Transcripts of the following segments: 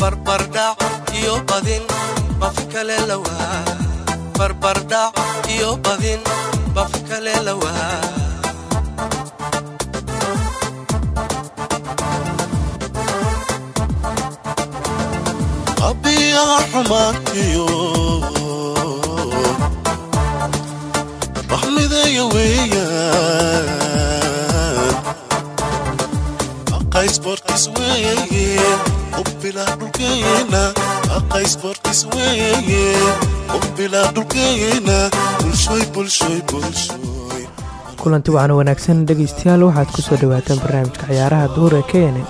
barbardhac iyo badin baafin kale lawaa barbardhac iyo badin baafin kale lawaa abiyaha xumaankiyo baxmideeya weeyaan. Aqaysboorkis weeye kulanti waxaana wanaagsan dhegaystayaal waxaad ku soo dhowaataan barnaamijka ciyaaraha duur ee kene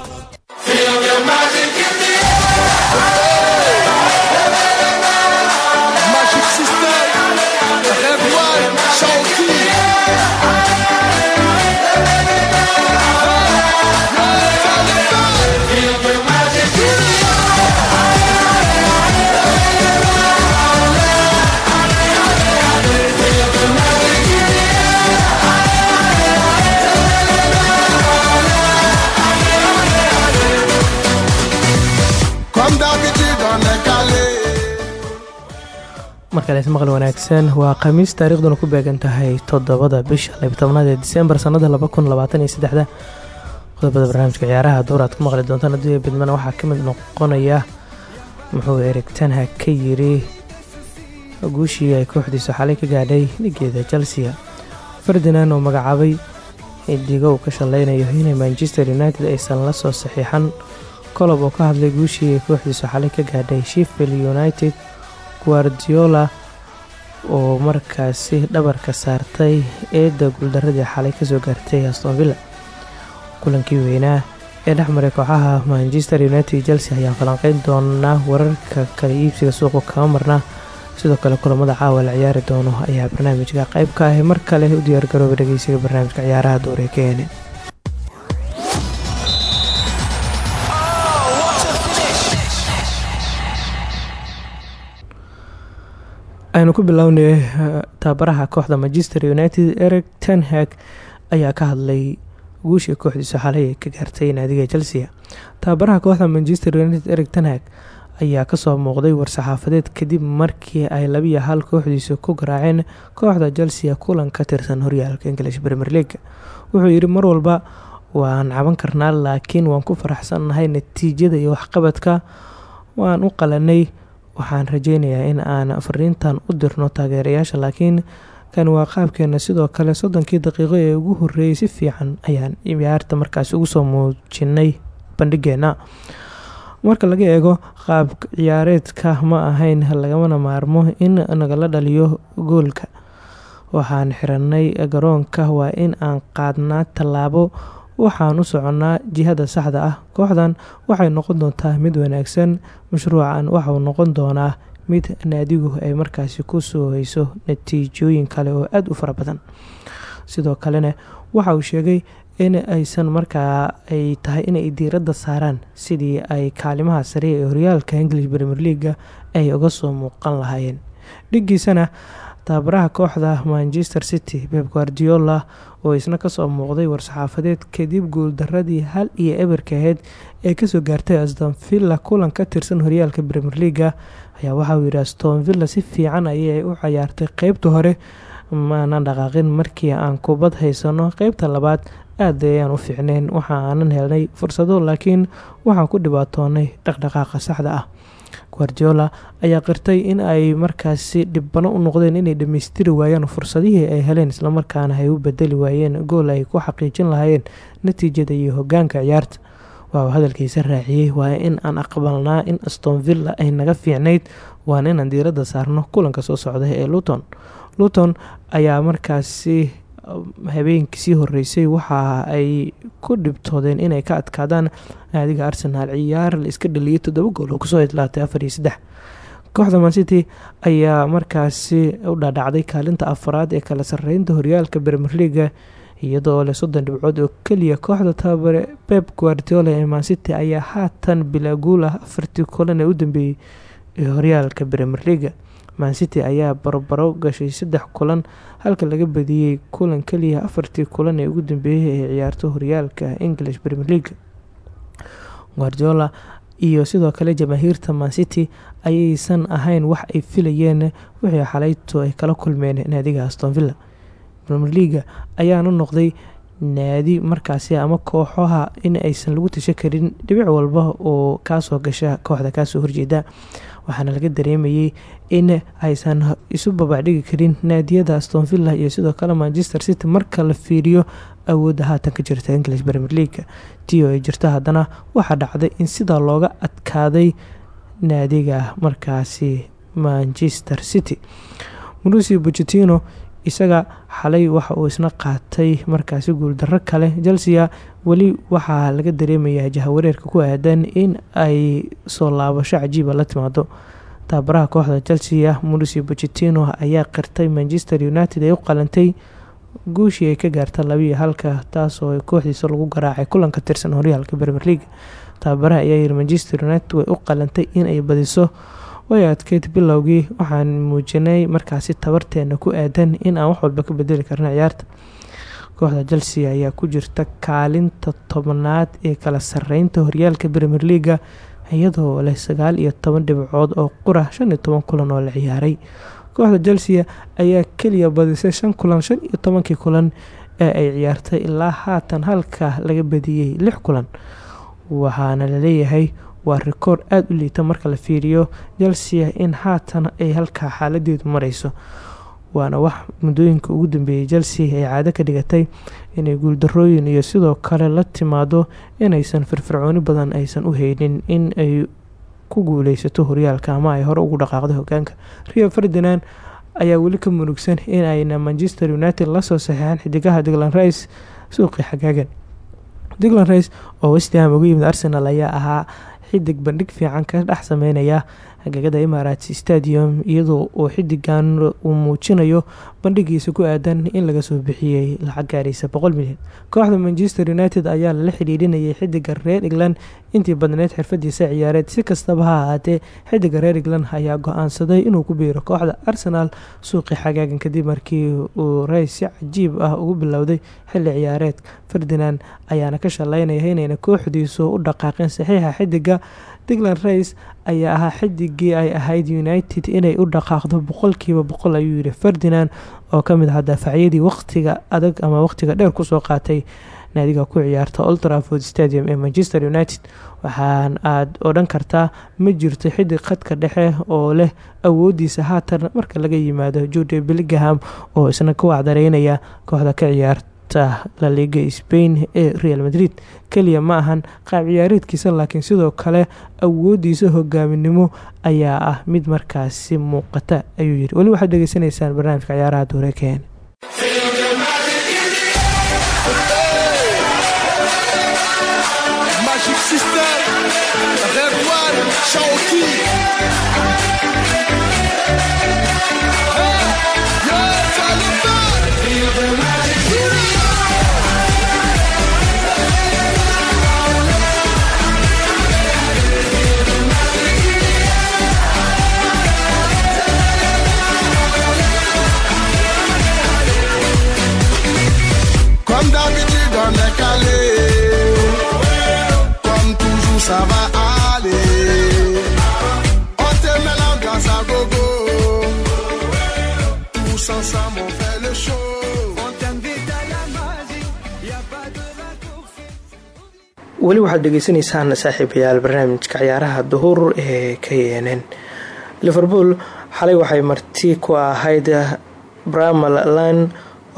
markalees maqal wanaagsan. Waa khamiis taariikhduna ku beegan tahay toddobada bisha labtobnaad ee disembar sannada qodobada barnaamijka ciyaaraha dowr aad ku maqli doontaan adduunya badmana waxaa ka noqonaya muxuu erigtanha ka yiri guushii ay kooxdiisu xalay ka gaadhay ligeeda chelsea. Ferdinand oo magacaabay xidigo uu ka shaleynayo inay manchester united aysan la soo saxiixan. Kolob oo ka hadlay guushii kooxdiisu xalay ka gaadhay sheffield united. Guardiola oo markaasi dhabarka saartay eedda guuldaradii xalay ka soo gaartay aston villa. Kulankii weynaa ee dhexmaray kooxaha manchester united chelsea ayaan falanqeyn doonaa wararka kala iibsiga suuqa kama marnaa sidoo kale kulamada caawa la ciyaari doono ayaa barnaamijka qayb ka ahi mar kale u diyaargarooba dhegeysiga barnaamijka ciyaaraha dowre keene aynu ku bilownay tababaraha kooxda manchester united eric tenhag ayaa ka hadlay guushii kooxdiisu xalay ay ka gaartay naadiga chelsea. Tababaraha kooxda manchester united eric tenhag ayaa ka soo muuqday war-saxaafadeed kadib markii ay labiyo hal kooxdiisu ku garaaceen kooxda chelsea kulan ka tirsan horyaalka english premier league. Wuxuu yidhi mar walba waan caban karnaa laakiin waan ku faraxsannahay natiijada iyo waxqabadka. Waan u qalanay waxaan rajeynayaa in aan fariintan u dirno taageerayaasha laakiin kan waa qaabkeena. Sidoo kale soddonkii daqiiqo ee ugu horeeyay si fiican ayaan ciyaarta markaasi ugu soo muujinay bandhigeena marka laga eego qaab ciyaareedka ma ahayn lagamana maarmo in nagala dhaliyo goolka. Waxaan xiranay garoonka waa in aan qaadnaa tallaabo waxaan u soconnaa jihada saxda ah. Kooxdan waxay noqon doontaa mid wanaagsan mashruucan waxauu noqon doonaa mid naadigu ay markaasi ku soo hayso natiijooyin kale oo aada u fara badan. Sidoo kalena waxa uu sheegay in aysan markaa ay tahay inay diiradda saaraan sidii ay kaalimaha sare ee horyaalka english premier leaga ay uga soo muuqan lahaayeen. Dhigiisana tababaraha kooxda manchester city beb guardiola oo isna ka soo muuqday war-saxaafadeed kadib guuldaradii hal iyo eberka aheyd ee ka soo gaartay aston villa kulan ka tirsan horyaalka premier leaga ayaa waxauu yidhi aston villa si fiican ayay u cayaartay qeybta hore maanan dhaqaaqin markii aan kubad haysano. Qeybta labaad aad ayaan u fiicneyn waxa aanan helnay fursado laakiin waxaan ku dhibaatoonay dhaqdhaqaaqa saxda ah guardiola ayaa qirtay in ay markaasi dhibano u noqdeen inay dhammaystiri waayaan fursadihii ay heleen islamarkaana ay u bedeli waayeen gool ay ku xaqiijin lahaayeen natiijada iyo hogaanka ciyaarta. Waa uu hadalkiisa raaciyey waa in aan aqbalnaa in aston villa ay naga fiicnayd waana inaan diiradda saarno kulanka soo socda ee luton. Luton ayaa markaasi habeenkii sii horeysay waxa ay ku dhibtoodeen inay ka adkaadaan naadiga arsenaal ciyaar la iska dhaliyay toddoba gool oo ku soo idlaatay afar iyo saddex. Kooxda mancity ayaa markaasi u dhaadhacday kaalinta afaraad ee kala sareynta horyaalka bermer leaga iyadoo leh soddon dhibcood oo keliya kooxda tababare pep guardiola ee mancity ayaa haatan bilaa guul ah afartii kulan ee u dambeeyey ee horyaalka bremer leaga mancity ayaa barbaro gashay saddex kulan halka laga badiyey kulan keliya afartii kulan ee ugu dambeeyey ee ciyaarto horyaalka english premier league. Guardiola iyo sidoo kale jamaahiirta mancity ayaysan ahayn wax ay filayeen wixii xalayto ay kala kulmeen naadiga aston villa. Premier leaga ayaana noqday naadi markaasi ama kooxaha in aysan lagu tasha karin dhibic walba oo kaasoo gasha kooxda kaasoo horjeeda waxaana laga dareemayay in aysan isu babacdhigi karin naadiyada aston villa iyo sidoo kale manchester city marka la fiiriyo awoodda haatan ka jirta english premier league. Tii oo ay jirto haddana waxaa dhacday in sidaa looga adkaaday naadiga markaasi manchester city. Marucio bochetino isaga xalay waxa uu isna qaatay markaasi guuldarro kale. Chelsea weli waxaa laga dareemayaa jahawareerka ku aadan in ay soo laabasho cajiiba la timaado. Tababaraha kooxda chelsea mauricio bochetino ayaa qirtay manchester united ay u qalantay guushii ay ka gaarta labiiyo halka taasoo kooxdiisa lagu garaacay kulan ka tirsan horyaalka premier league. Tababaraha ayaa manchester united way u qalantay inay badiso way adkeyd bilowgii. Waxaan muujinay markaasi tabarteena ku aadan in aan wax walba ka bedeli karna ciyaarta. Kooxda chelsea ayaa ku jirta kaalinta tobnaad ee kala sareynta horyaalka premier leaga iyadoo leh sagaal iyo toban dhibcood oo qura shan iyo toban kulan oo la ciyaaray. Kooxda chelsea ayaa keliya badisay shan kulan shan iyo kulan ee ay ciyaartay ilaa haatan halka laga badiyey lix kulan waxaana la leeyahay waa rikoor aada u liita marka la fiiriyo. Chelsea in haatan ay halkaa xaaladeedu mareyso waana wax muddooyinka ugu dambeeyay. Chelsea ay caado ka dhigatay inay guuldarooyin iyo sidoo kale la timaado inaysan firfircooni badan aysan u haynin in ay ku guuleysato horyaalka ama ay hore ugu dhaqaaqdo hogaanka rio ferdinand ayaa weli ka murugsan in ayna manchester united la soo saxeexan xidigaha diglan rice suuqii xagaagan. Diglan rice oo westham uga yimid arsenal ayaa ahaa xidig bandhig fiican ka dhex sameynaya hagagada imaaraats stadium iyadoo uu xidigan uu muujinayo bandhigiisa ku aadan in laga soo bixiyey lacag gaaraysa boqol milyan. Kooxda manchester united ayaa lala xidhiidhinayay xidiga reer england intii badneyd xirfadiisa ciyaareed si kastaba ha ahaatee xidiga reer england ayaa go'aansaday inuu ku biiro kooxda arsenal suuqii xagaagan kadib markii uu rays si cajiib ah ugu bilowday xilli ciyaareed. Ferdinand ayaana ka shaleynaya inayna kooxdiisu u dhaqaaqeen saxiixa xidiga diglan rice ayaa ahaa xidigii ay ahayd united inay u dhaqaaqdo boqolkiiba boqol ayuu yiri ferdinand oo ka mid ah daafacyadii waqtiga adag ama waqtiga dheer ku soo qaatay naadiga ku ciyaarta oltraford stadium ee manchester united. Waxaan aad odhan kartaa ma jirto xidig khadka dhexe oo leh awoodiisa haatan marka laga yimaado jude billingham oo isna ka wacdareynaya kooxda ka ciyaarta la liga spain ee real madrid. Keliya ma ahan qaab ciyaareedkiisa laakiin sidoo kale awoodiisa hogaaminimo ayaa ah mid markaasi muuqata ayuu yiri weli waxaad dhegeysanaysaan barnaamijka ciyaaraha doorekeen One, weli waxaad dhegeysanaysaan saaxiibayaal barnaamijka ciyaaraha duhur ee k n liverpool xalay waxay marti ku ahayd bramal lan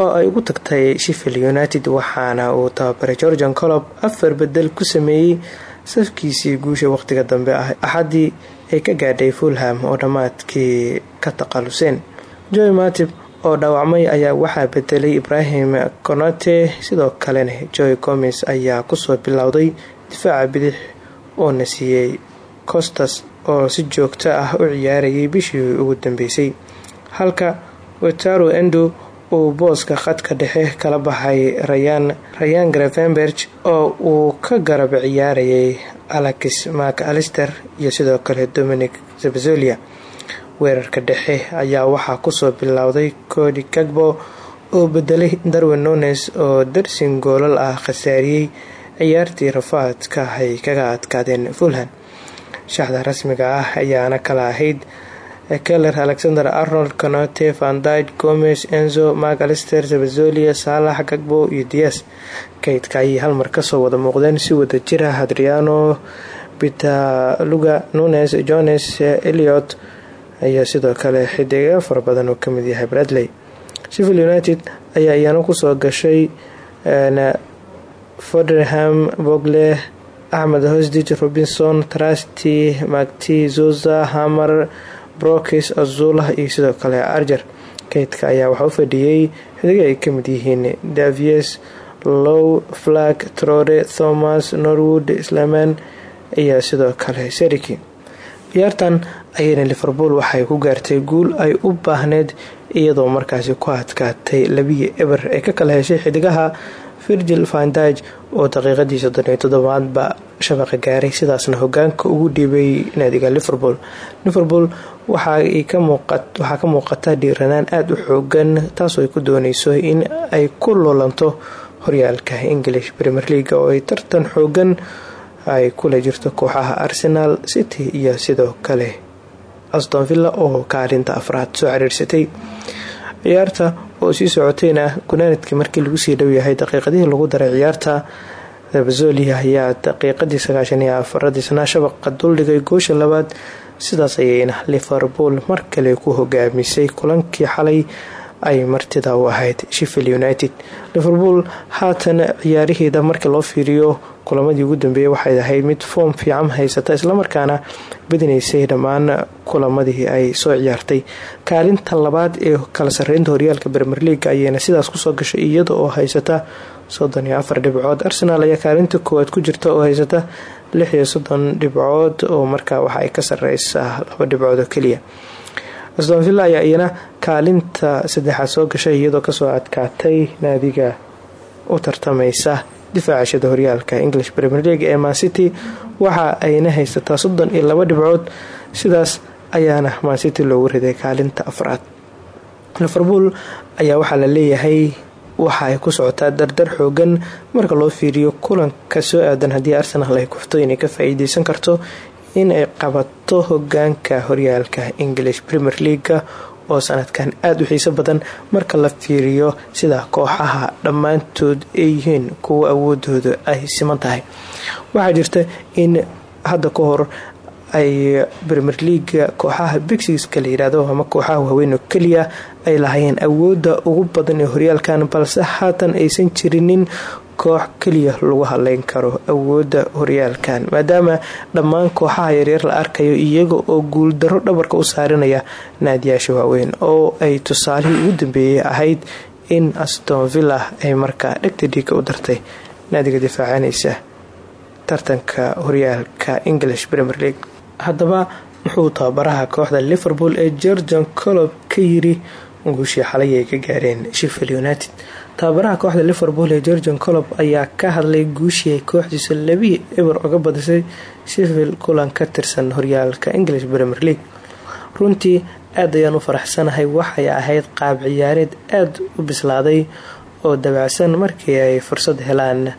oo ay ugu tagtay sheffield united waxaana uu tababaray georgian colob afar bedel ku sameeyey safkiisii guusha waqtiga dambe ah axaddii ay ka gaadhay fulham oo dhammaadkii ka taqaluseen joy matib oo dhaawacmay ayaa waxaa bedelay ibrahim konote sidoo kalena joy gomes ayaa ku soo bilowday difaaca bidix oona siiyey costas oo si joogto ah u ciyaarayay bishii ugu dambeysay. Halka wetaro endo uu booska khadka dhexe kala baxay rayan rayan gravenberg oo uu ka garab ciyaarayay alex mak alister iyo sidoo kale dominic zabazolia weerarka dhexe ayaa waxaa ku soo bilowday cody gagbo oo bedelay darwin nones oo darsin goolal ah khasaariyey ciyaartii rafaadka ay kaga adkaadeen fulham. Shaxda rasmiga ah ayaana kala ahayd keller alexander arnold canote vandid gomes enzo macalister zabazolia saalax gagbo iyo dias kaydka ayay halmar ka soo wada muuqdeen si wada jira hadriano bitaluga nunes jones eliot ayaa sidoo kale xidiga fara badan oo ka mid yahay bradley. Sheffield united ayaa iyana ku soo gashay fodderham bogle axmed hosdij robinson trusty macti zoza hamer brokis azula iyo sidoo kale arger. Kaydka ayaa waxaa u fadhiyey xidiga ay ka mid yihiin davies low flag trore thomas norwood islaman iyo sidoo kale seriki ciyaartan ayayna liverpool waxay ku gaartay guul ay u baahneyd iyadoo markaasi ku adkaatay labiyi eber ee ka kala heshay xidigaha virgil vandage oo daqiiqadii soddon iyo toddobaadba shabaqa gaaray. Sidaasna hogaanka ugu dhiibay naadiga liverpool. Liverpool waxaa ka muuqata dhiiranaan aada u xoogan taasoo ay ku dooneyso in ay ku loolanto horyaalka english premier league oo ay tartan xoogan ay kula jirto kooxaha arsenal city iyo sidoo kale aston villa oo kaalinta afraad soo ciriirsatay. Ciyaarta oo sii socotayna gunaanadkii markii lagu sii dhowyahay daqiiqadihii lagu daray ciyaarta zabazolia ayaa daqiiqadii sagaashan iyo afaradiisna shabaqa duldhigay goosha labaad. Sidaas ayayna liverpool mar kale ku hogaamisay kulankii xalay ay martida u ahayd sheffield united. Liverpool haatan ciyaariheeda markii loo fiiriyo kulamadii ugu dambeeyay waxay ahayd mid foom fiican haysata islamarkaana badinaysay dhammaan kulamadii ay soo ciyaartay. Kaalinta labaad ee kala sareynta horyaalka bermer leaga ayayna sidaas ku soo gashay iyada oo haysata soddon iyo afar dhibcood. Arsenal ayaa kaalinta koowaad ku jirta oo haysata lix iyo soddon dhibcood oo markaa waxa ay ka sareysaa laba dhibcood oo keliya villa ayaa iyana kaalinta saddexaad soo gashay iyadoo ka soo adkaatay naadiga u tartameysa difaacashada horyaalka english premier league ee mancity waxa ayna haysataa soddon iyo laba dhibcood. Sidaas ayaana mancity loogu riday kaalinta afraad. Liverpool ayaa waxaa la leeyahay waxa ay ku socotaa dardar xoogan. Marka loo fiiriyo kulanka soo aadan haddii arsenal ay kufto inay ka faa-iideysan karto in ay qabato hogaanka horyaalka english premier leaga oo sanadkan aada u xiiso badan. Marka la fiiriyo sida kooxaha dhammaantood ay yihiin kuwa awoodooda ay siman tahay. Waxaa jirta in hadda ka hor ay premier leaga kooxaha bigsiska la yidhaahdo ama kooxaha waaweyn oo keliya ay lahaayeen awoodda ugu badan ee horyaalkan balse haatan aysan jirinin koox keliya lagu hadleyn karo awoodda horyaalkan. Maadaama dhammaan kooxaha yaryar la arkayo iyaga oo guuldaro dhabarka u saarinaya naadiyaasha waaweyn oo ay tusaalihii ugu dambeeyay ahayd in aston villa ay markaa dhegta u dartay. Naadiga difaacanaysa tartanka horyaalka english premier league. Haddaba muxuu tababaraha kooxda liverpool ee georgian colob ka yiri guushii xalay ay ka gaareen sheffield united. Tababaraha kooxda liverpool ee georgian colob ayaa ka hadlay guushii ay kooxdiisa labii eber uga badisay sheffield kulan ka tirsan horyaalka english premier league. Runtii aad ayaan u faraxsanahay waxay ahayd qaab ciyaareed aada u bislaaday oo dabacsan markii ay fursad helaan.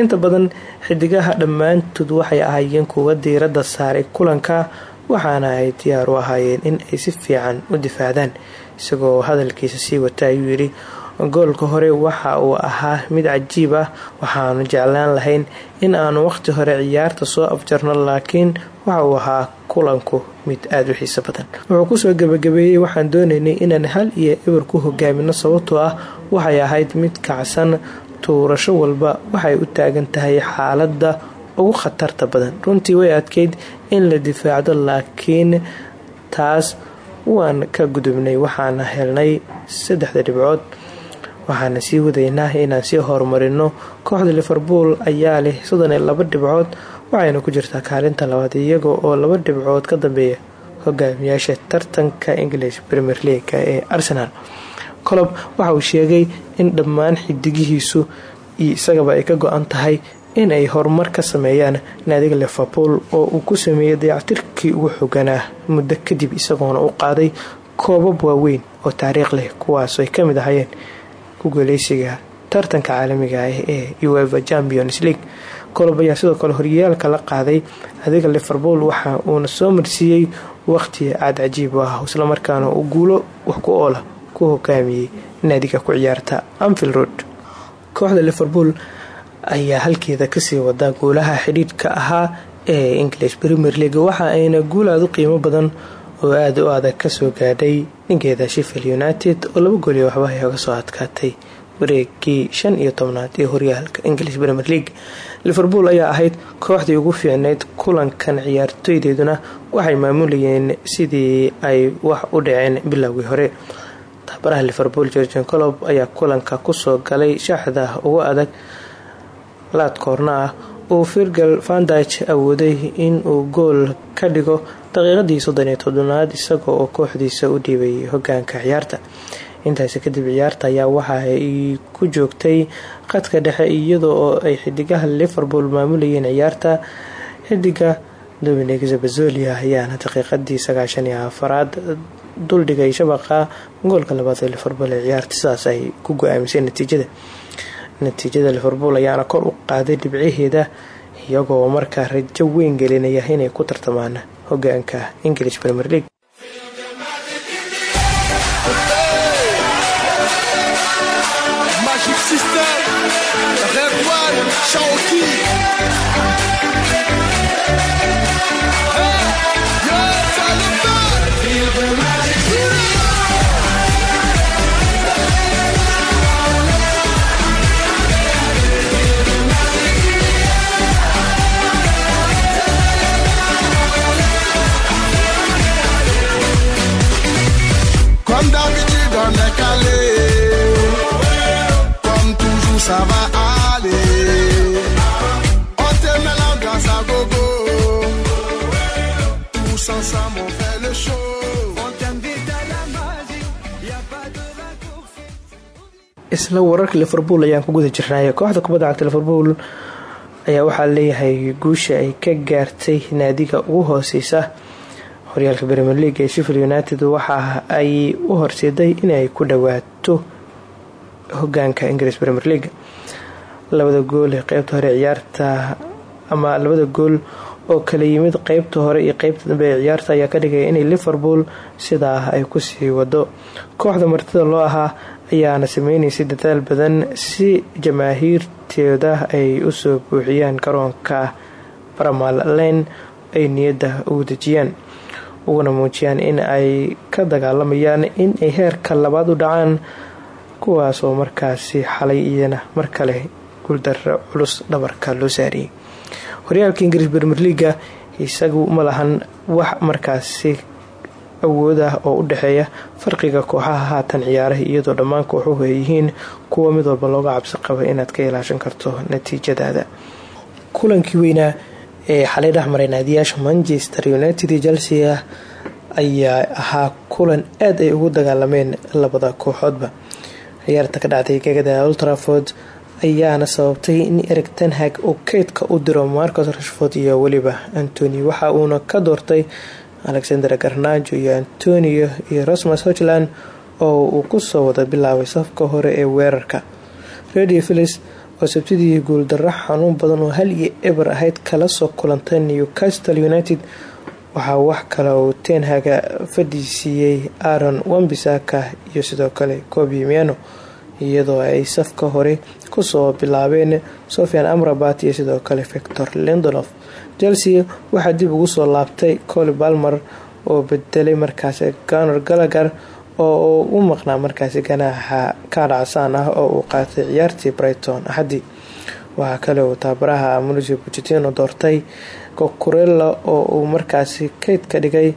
Inta badan xidigaha dhammaantood waxay ahaayeen kuwa diiradda saaray kulanka waxaana ay diyaar u ahaayeen in ay si fiican u difaacdaan isagoo hadalkiisa sii wata ayuu yidhi goolka hore waxa uu ahaa mid cajiib ah waxaanu jeclaan lahayn in aanu waqti hore ciyaarta soo afjarno laakiin waxa uu ahaa kulanku mid aada u xiiso badan. Wuxuu ku soo gabagabeeyey waxaan doonaynay inaan hal iyo eber ku hogaamino sababtoo ah waxay ahayd mid kacsan tuurasho walba waxay u taagan tahay xaaladda ugu khatarta badan. Runtii way adkeyd in la difaacdo laakiin taas waan ka gudubnay waxaana helnay saddexda dhibcood. Waxaana sii wadaynaa inaan sii horumarino. Kooxda liverpool ayaa leh soddon laba dhibcood waxayna ku jirtaa kaalinta labaad iyaga oo laba dhibcood ka dambeeya hogaamiyaasha tartanka english premier leaga ee arsenal. Colob waxa uu sheegay in dhammaan xidigihiisu isagaba ay ka go-an tahay in ay horumar ka sameeyaan naadiga liverpool oo uu ku sameeyay dayactirkii ugu xoganaa muddo kadib isagoona u qaaday koobab waaweyn oo taariikh leh kuwaasoo ay ka mid ahayeen ku guuleysiga tartanka caalamiga ah ee ueva champions league. Colob ayaa sidoo kale horyaalka la qaaday adiga liverpool waxa uuna soo marsiiyey waqti aad cajiib ah islamarkaana uu guulo wax ku oola ku hogaamiyey naadiga ku ciyaarta anfield road. Kooxda liverpool ayaa halkeeda ka sii wadaa guulaha xidhiidhka ahaa ee english premier league. Waxa ayna guul aad u qiimo badan oo aada u adag ka soo gaadhay ninkeeda sheffield united oo laba gooliyo waxba ay oga soo adkaatay wareegii shan iyo tobnaad ee horyaalka english premier league. Liverpool ayaa ahayd kooxdii ugu fiicneyd kulankan ciyaartoydeeduna waxay maamulayeen sidii ay wax u dhaceen bilowgii hore. Tababaraha liverpool georgian colob ayaa kulanka ku soo galay shaxda ugu adag laad koorna ah uu virgal vandage awooday in uu gool ka dhigo daqiiqadii soddon iyo toddonaad isaga oo kooxdiisa u dhiibay hogaanka ciyaarta. Intaasi kadib ciyaarta ayaa waxa ay ku joogtay qadka dhexe iyada oo ay xidigaha liverpool maamulayeen ciyaarta. Xidiga dominic zabazolia ayaana daqiiqadii sagaashan iyo afaraad duldhigay shabaqa goolka labaad ee liverpool ee ciyaarta sidaas ay ku go'aamisay natiijada natiijada liverpool ayaana kor u qaaday dhibcaheeda iyagoo markaa rajo weyn gelinaya inay ku tartamaan hogaanka english premier league isla wararka liverpool ayaan ku guda jirnay kooxda kubadda cagta liverpool ayaa waxaa leeyahay guusha ay ka gaartay naadiga ugu hooseysa horyaalka premier league ee sheffield united waxa ay u horseeday inay ku dhawaato hogaanka english premier league. Labada gool ee qeybta hore ciyaarta ama labada gool oo kala yimid qeybta hore iyo qeybta dambe ee ciyaarta ayaa ka dhigaya inay liverpool sidaa ay ku sii wado. Kooxda martida loo ahaa ayaana sameyneysay dadaal badan si jamaahiirteeda ay u soo buuxiyaan garoonka baramal lane ay niyadda ugu dejiyaan uguna muujiyaan in ay ka dagaalamayaan in ay heerka labaad u dhacaan kuwaas oo markaasi xalay iyana mar kale guuldaro culus dhabarka loo saariyay. Horyaalka ingiriis premier leaga isagu ma lahan wax markaasi awood ah oo u dhexeeya farqiga kooxaha haatan ciyaaraha iyadoo dhammaan kooxuhu ay yihiin kuwa mid walba looga cabsi qaba inaad ka ilaashan karto natiijadaada. Kulankii weynaa ee xalay dhexmaray naadiyaasha manchester united iyo chelsea ayaa ahaa kulan aad ay ugu dagaalameen labada kooxoodba. Ciyaarta ka dhacday gegada ultraford ayaana sababtay in ereg tenhag uu keydka u diro marcos rashford iyo weliba antony waxa uuna ka doortay alexander garnajo iyo antonio iyo rosmas hochland oo uu ku soo wada bilaabay safka hore ee weerarka. Radio philis oo sabtidii guuldarro xanuun badan oo hal iyo eber ahayd kala soo kulantay newcastle united. Waxaa wax kale uu tenhaga fadhiisiiyey aaron wambisaka iyo sidoo kale kobi miano iyadoo ay safka hore ku soo bilaabeen sofian amrabat iyo sidoo kale victor lendolof chelsea waxaa dib ugu soo laabtay coli balmer oo bedelay markaasi ganor galagar oo u maqnaa markaasi ganaaxa kaadhacasaan ah oo uu qaatay ciyaartii brighton. Axadii waxaa kale uu taabaraha munisio bucetino doortay kokurella oo uu markaasi keyd ka dhigay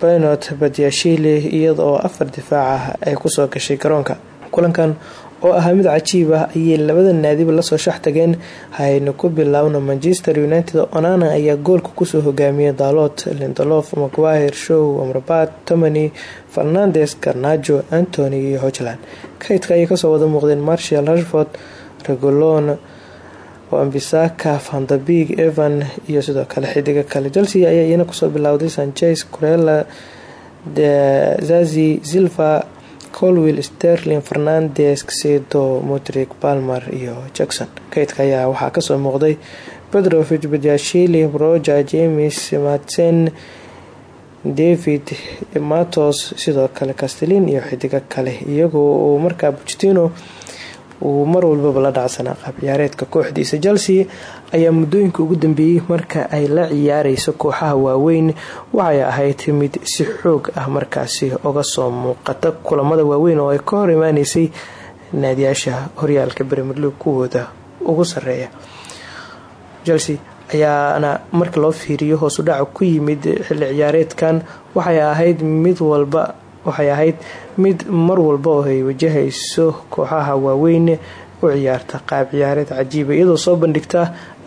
benot badyashile iyada oo afar difaac ah ay ku soo gashay garoonka kulankan oo ahaa mid cajiib ah ayay labada naadiba la soo shax tageen. Hayna ku bilaawna manchester united onana ayaa goolka ku soo hogaamiyay dalot lindolof maguire show amrabat tomany fernandes garnajo antony iyo hochland. Kaydka ayay ka soo wada muuqdeen marshall rashford regolon wambisaka vandabig evan iyo sidoo kale xidiga kale. Chelsea ayaa iyana ku soo bilowday sanchez curela zazi silva colwill sterling fernandes sedo modric palmer iyo jackson. Kaydka ayaa waxaa ka soo muuqday pedrovich bajashili roger james matsen david matos sidoo kale castelin iyo xidigo kale. Iyagoo uu markaa bujtino uu mar walbaba la dhacsanaa qaab ciyaareedka kooxdiisa chelsea ayaa muddooyinka ugu dambeeyey marka ay la ciyaareyso kooxaha waaweyn. Waxay ahayd mid si xoog ah markaasi uga soo muuqata kulamada waaweyn oo ay ka hor imaaneysay naadiyaasha horyaalka league kuwooda ugu sareeya chelsea ayaana marka loo fiiriyo hoosu dhaca ku yimid xilli ciyaareedkan. Waxay ahayd mid walba waxay ahayd mid mar walba oo ay wajahayso kooxaha waaweyn u ciyaarta qaab ciyaareed cajiiba iyadoo soo bandhigta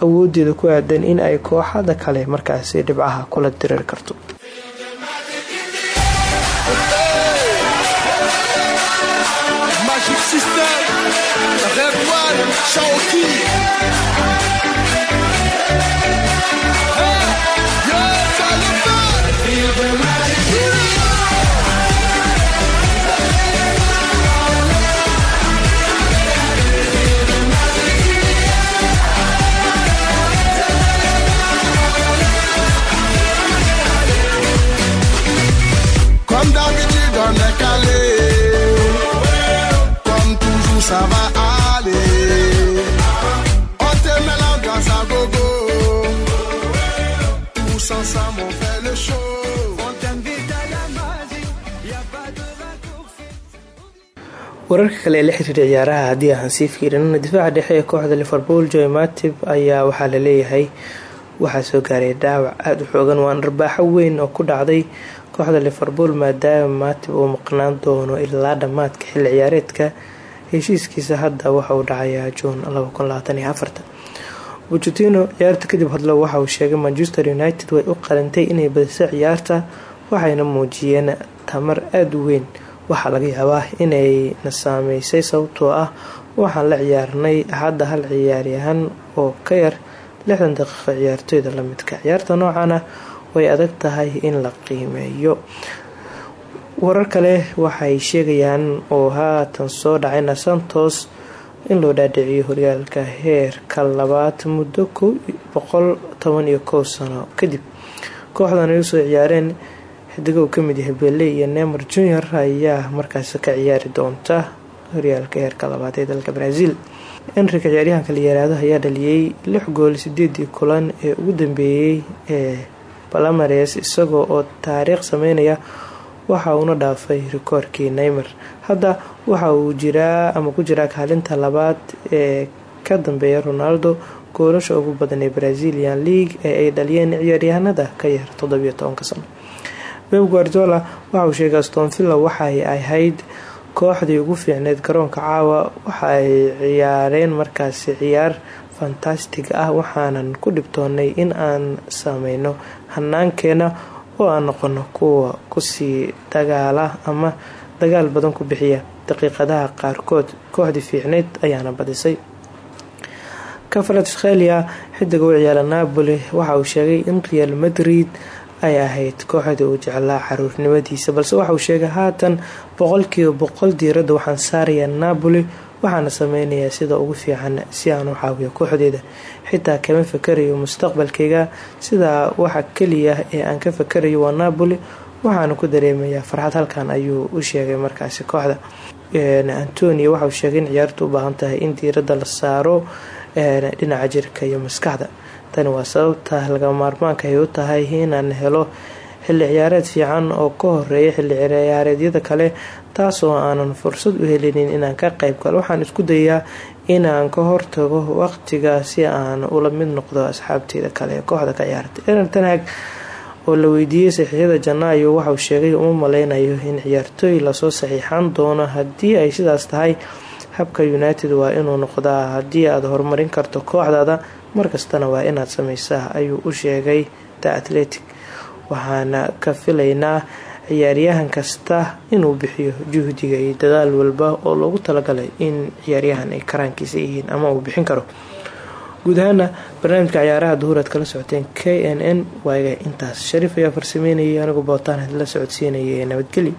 awoodeeda ku aadan in ay kooxada kale markaasi dhibcaha kula dirir karto wararka kale ee la xiriira ciyaaraha haddii aan sii fiirinana difaaca dhexe ee kooxda liverpool joy matib ayaa waxaa la leeyahay waxaa soo gaaray dhaawac aada u xoogan waan arbaaxo weyn oo ku dhacday kooxda liverpool maadaama matib uu maqnaan doono ilaa dhammaadka xilli ciyaareedka heshiiskiisa. Hadda waxa uu dhacayaa juun bucutino ciyaarta kadib hadlo waxa uu sheegay manchester united way u qalintay inay badiso ciyaarta waxayna muujiyeen tamar aada u weyn waxaa laga yaabaa inayna saameysay sababtoo ah waxaan la ciyaarnay hadda hal ciyaaryahan oo ka yar lixdan daqiiqo ciyaartooyda lamidka ciyaarta noocana way adag tahay in la qiimeeyo. Warar kale waxay sheegayaan oo haatan soo dhacayna santos in loo dhaadhiciyo horyaalka heerka labaad muddo boqol toban iyo kow sano kadib kooxdan ay u soo ciyaareen xidigo uu ka mid yahay bele iyo nemer junior ayaa markaasi ka ciyaari doonta horyaalka heerka labaad ee dalka brazil. Enrika ciyaaryahanka la yaraado ayaa dhaliyey lix gool sideedii kulan ee ugu dambeeyey ee balamares isagoo oo taariikh sameynaya waxa uuna dhaafay rikoorkii neymer hadda waxa uu jiraa ama ku jiraa kaalinta labaad ee ka dambeeya ronaldo goolasha ugu badan ee brazilian league ee ay dhaliyeen ciyaaryahanada ka yar toddobiyo tobanka sano beb guardiola waxa uu sheegay aston villa waxay ahayd kooxdii ugu fiicneyd garoonka caawa waxa ay ciyaareen markaasi ciyaar fantastig ah waxaanan ku dhibtoonay in aan sameyno hanaankeena oo aan noqono kuwa ku sii dagaala ama dagaal badan ku bixiya daqiiqadaha qaarkood. Kooxdii fiicneyd ayaana badisay. Kafaratskhelia xidiga u ciyaara napoli waxa uu sheegay in real madrid ay ahayd kooxda uu jeclaa caruurnimadiisa balse waxa uu sheegay haatan boqolkiiba boqol diiradda waxaan saarayaa napoli waxaana sameynayaa sida ugu fiican si aan u caawiyo kooxdeeda xitaa kama fakarayo mustaqbalkayga sidaa waxa keliya ee aan ka fakarayo waa napoli waxaana ku dareemayaa farxad halkan ayuu u sheegay markaasi kooxda. Antonio waxauu sheegay in ciyaartu u baahan tahay in diiradda la saaro dhinaca jirka iyo maskaxda tani waa sababta laga maarmaanka ay u tahay inaan helo xilli ciyaareed fiican oo ka horreeya xilli ciyaareedyada kale taasoo aanan fursad u helinin inaan ka qayb galo. Waxaan isku dayaa inaan ka hortago waqtiga si aan ula mid noqdo asxaabteyda kale kooxda ka ciyaarta. Eran tanhag oo la weydiiyey saxiixyada janaayo waxauu sheegay uma maleynayo in ciyaartooy la soo saxiixan doono. Haddii ay sidaas tahay habka united waa inuu noqdaa haddii aad horumarin karto kooxdaada markastana waa inaad sameysaa ayuu u sheegay the atletic waxaana ka filaynaa ciyaaryahan kasta inuu bixiyo juhdiga iyo dadaal walba oo loogu talagalay in ciyaaryahan ay karaankiisa yihiin ama uu bixin karo. Guud ahaana barnaamijka ciyaaraha duhuraad kala socoteen k n n waaga intaas shariif ayaa farsameynayay anigu bootaan la socodsiinaya nabadgelyo